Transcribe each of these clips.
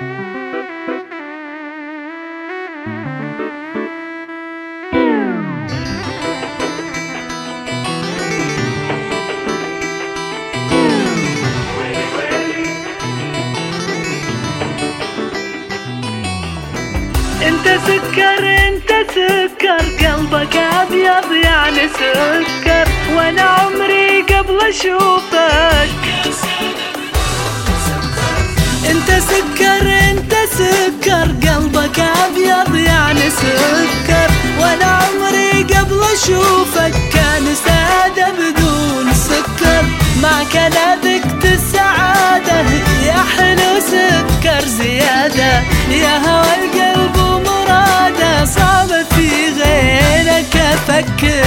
انت سكر انت سكر قلبك أبيض يعني سكر وأنا عمري قبل أشوفك. انت سكر انت سكر قلبك أبيض يعني سكر. وأنا عمري قبل أشوفك كان سادة بدون سكر. أنا ذقت السعادة يا حلو سكر زيادة. يا هوى القلب ومراده صعب في غيرك أفكر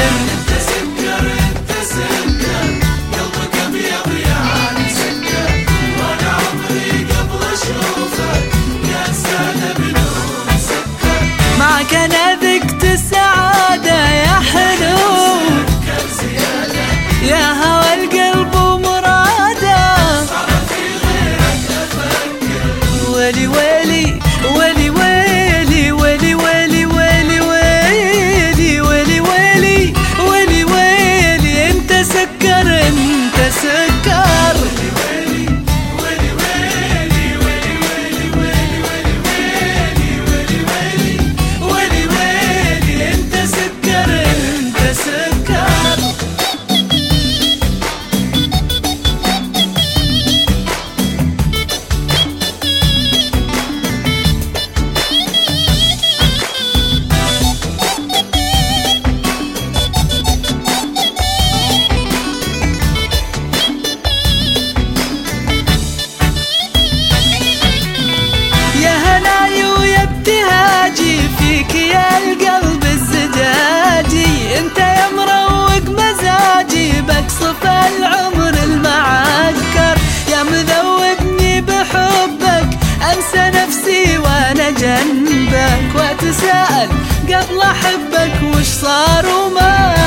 جنبك واتساءل قبل أحبك وش صار وما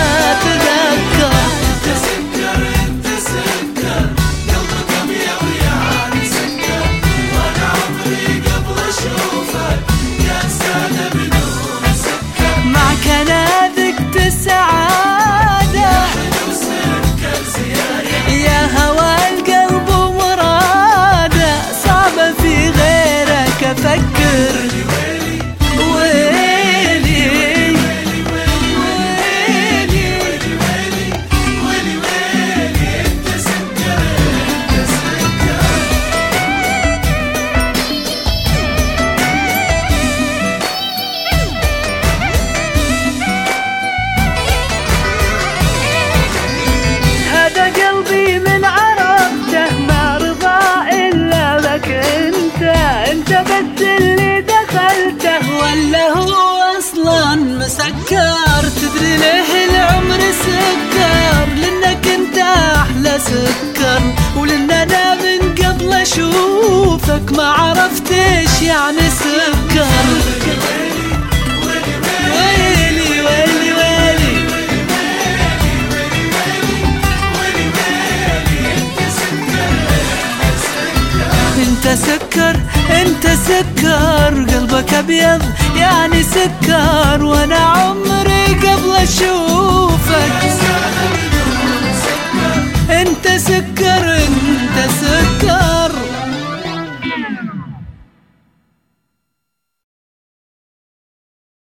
أصلا مسكر تدري ليه العمر سكر؟ لأنك أنت أحلى سكر. ولأن أنا من قبل أشوفك ما عرفت إيش يعني سكر. ويلي ويلي ويلي. سكر. انت سكر قلبك أبيض يعني سكر وأنا عمري قبل اشوفك